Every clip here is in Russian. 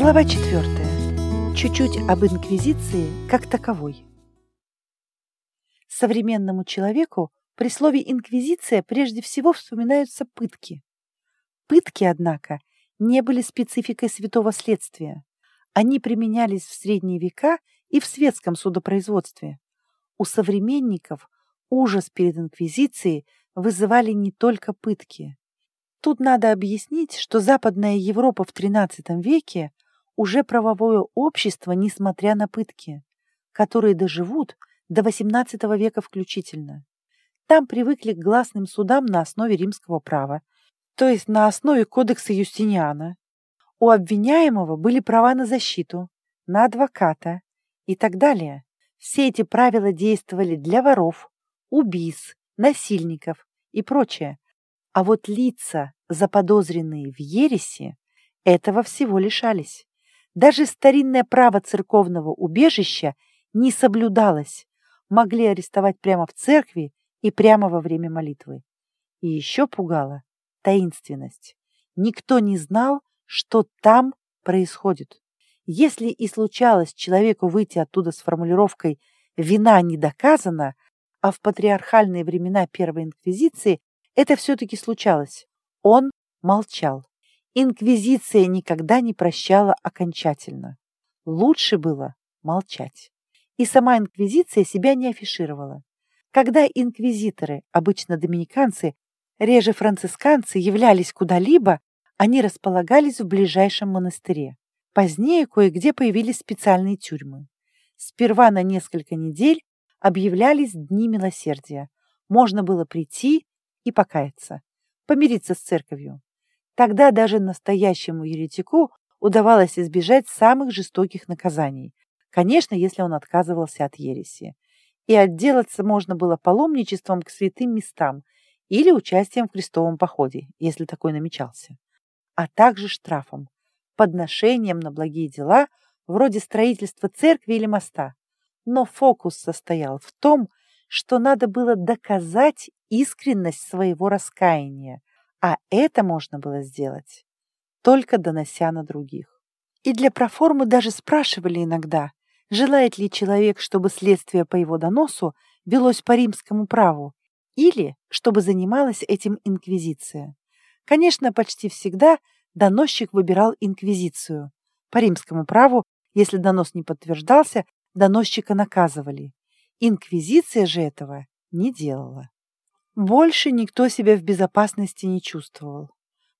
Глава 4. Чуть-чуть об инквизиции как таковой. Современному человеку при слове «инквизиция» прежде всего вспоминаются пытки. Пытки, однако, не были спецификой святого следствия. Они применялись в средние века и в светском судопроизводстве. У современников ужас перед инквизицией вызывали не только пытки. Тут надо объяснить, что Западная Европа в XIII веке уже правовое общество, несмотря на пытки, которые доживут до XVIII века включительно. Там привыкли к гласным судам на основе римского права, то есть на основе кодекса Юстиниана. У обвиняемого были права на защиту, на адвоката и так далее. Все эти правила действовали для воров, убийц, насильников и прочее. А вот лица, заподозренные в ереси, этого всего лишались. Даже старинное право церковного убежища не соблюдалось. Могли арестовать прямо в церкви и прямо во время молитвы. И еще пугала таинственность. Никто не знал, что там происходит. Если и случалось человеку выйти оттуда с формулировкой «вина не доказана», а в патриархальные времена Первой Инквизиции это все-таки случалось. Он молчал. Инквизиция никогда не прощала окончательно. Лучше было молчать. И сама инквизиция себя не афишировала. Когда инквизиторы, обычно доминиканцы, реже францисканцы, являлись куда-либо, они располагались в ближайшем монастыре. Позднее кое-где появились специальные тюрьмы. Сперва на несколько недель объявлялись дни милосердия. Можно было прийти и покаяться, помириться с церковью. Тогда даже настоящему еретику удавалось избежать самых жестоких наказаний, конечно, если он отказывался от ереси. И отделаться можно было паломничеством к святым местам или участием в крестовом походе, если такой намечался, а также штрафом, подношением на благие дела, вроде строительства церкви или моста. Но фокус состоял в том, что надо было доказать искренность своего раскаяния, а это можно было сделать, только донося на других. И для проформы даже спрашивали иногда, желает ли человек, чтобы следствие по его доносу велось по римскому праву, или чтобы занималась этим инквизиция. Конечно, почти всегда доносчик выбирал инквизицию. По римскому праву, если донос не подтверждался, доносчика наказывали. Инквизиция же этого не делала. Больше никто себя в безопасности не чувствовал.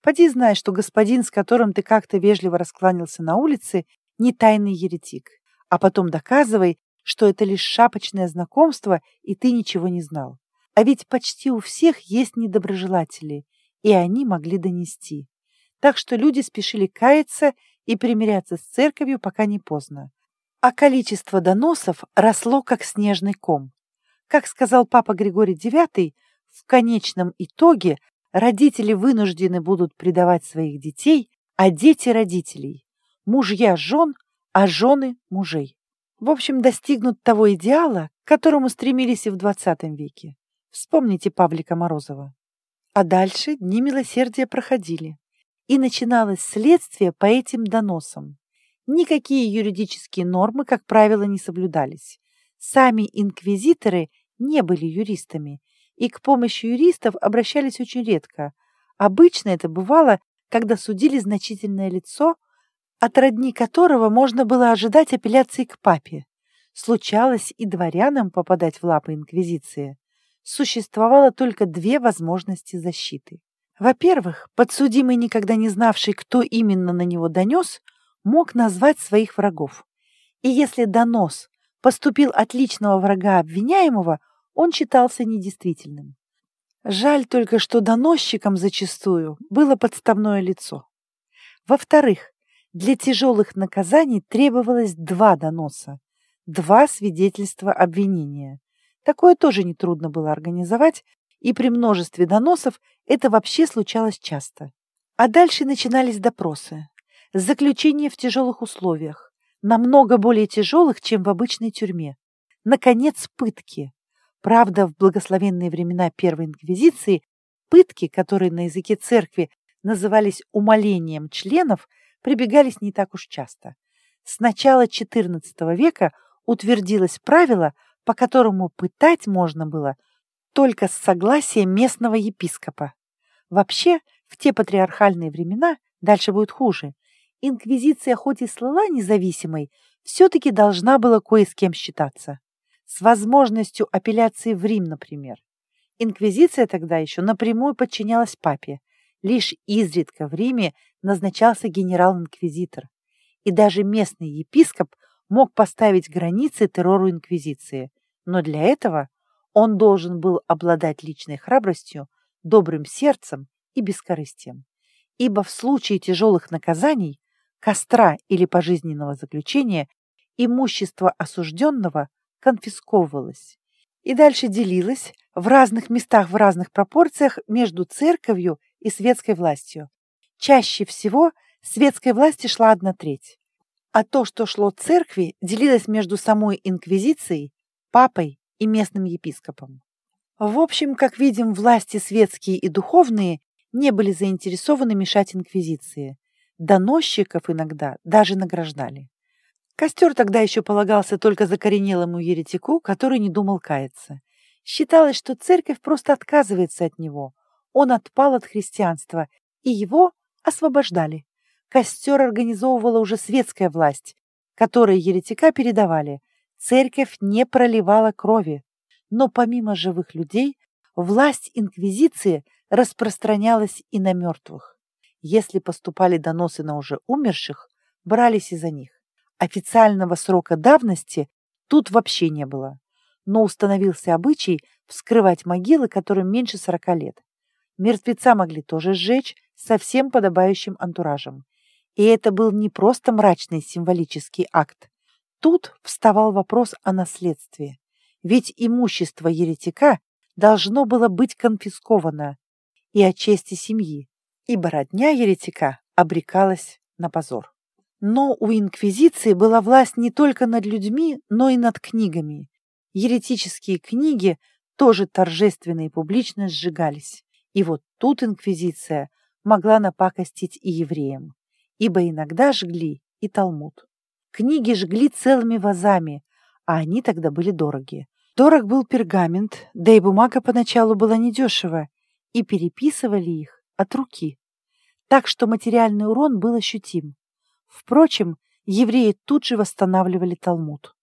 Поди знай, что господин, с которым ты как-то вежливо раскланялся на улице, не тайный еретик. А потом доказывай, что это лишь шапочное знакомство, и ты ничего не знал. А ведь почти у всех есть недоброжелатели, и они могли донести. Так что люди спешили каяться и примиряться с церковью, пока не поздно. А количество доносов росло, как снежный ком. Как сказал папа Григорий IX, в конечном итоге родители вынуждены будут предавать своих детей, а дети родителей, мужья жен, а жены мужей. В общем, достигнут того идеала, к которому стремились и в XX веке. Вспомните Павлика Морозова. А дальше дни милосердия проходили, и начиналось следствие по этим доносам. Никакие юридические нормы, как правило, не соблюдались. Сами инквизиторы не были юристами и к помощи юристов обращались очень редко. Обычно это бывало, когда судили значительное лицо, от родни которого можно было ожидать апелляции к папе. Случалось и дворянам попадать в лапы инквизиции. Существовало только две возможности защиты. Во-первых, подсудимый, никогда не знавший, кто именно на него донес, мог назвать своих врагов. И если донос поступил от личного врага обвиняемого, он считался недействительным. Жаль только, что доносчиком зачастую было подставное лицо. Во-вторых, для тяжелых наказаний требовалось два доноса, два свидетельства обвинения. Такое тоже нетрудно было организовать, и при множестве доносов это вообще случалось часто. А дальше начинались допросы, заключение в тяжелых условиях, намного более тяжелых, чем в обычной тюрьме. Наконец, пытки. Правда, в благословенные времена Первой Инквизиции пытки, которые на языке церкви назывались умолением членов, прибегались не так уж часто. С начала XIV века утвердилось правило, по которому пытать можно было только с согласия местного епископа. Вообще, в те патриархальные времена, дальше будет хуже, инквизиция хоть и слыла независимой, все-таки должна была кое с кем считаться. С возможностью апелляции в Рим, например. Инквизиция тогда еще напрямую подчинялась папе. Лишь изредка в Риме назначался генерал-инквизитор. И даже местный епископ мог поставить границы террору инквизиции. Но для этого он должен был обладать личной храбростью, добрым сердцем и бескорыстием. Ибо в случае тяжелых наказаний, костра или пожизненного заключения, имущество осужденного конфисковывалось и дальше делилось в разных местах в разных пропорциях между церковью и светской властью. Чаще всего светской власти шла одна треть, а то, что шло церкви, делилось между самой инквизицией, папой и местным епископом. В общем, как видим, власти светские и духовные не были заинтересованы мешать инквизиции. Доносчиков иногда даже награждали. Костер тогда еще полагался только закоренелому еретику, который не думал каяться. Считалось, что церковь просто отказывается от него. Он отпал от христианства, и его освобождали. Костер организовывала уже светская власть, которой еретика передавали. Церковь не проливала крови. Но помимо живых людей, власть инквизиции распространялась и на мертвых. Если поступали доносы на уже умерших, брались из-за них. Официального срока давности тут вообще не было. Но установился обычай вскрывать могилы, которым меньше сорока лет. Мертвеца могли тоже сжечь со всем подобающим антуражем. И это был не просто мрачный символический акт. Тут вставал вопрос о наследстве. Ведь имущество еретика должно было быть конфисковано и о чести семьи, ибо родня еретика обрекалась на позор. Но у инквизиции была власть не только над людьми, но и над книгами. Еретические книги тоже торжественно и публично сжигались. И вот тут инквизиция могла напакостить и евреям, ибо иногда жгли и Талмуд. Книги жгли целыми вазами, а они тогда были дороги. Дорог был пергамент, да и бумага поначалу была недешева, и переписывали их от руки. Так что материальный урон был ощутим. Впрочем, евреи тут же восстанавливали Талмуд.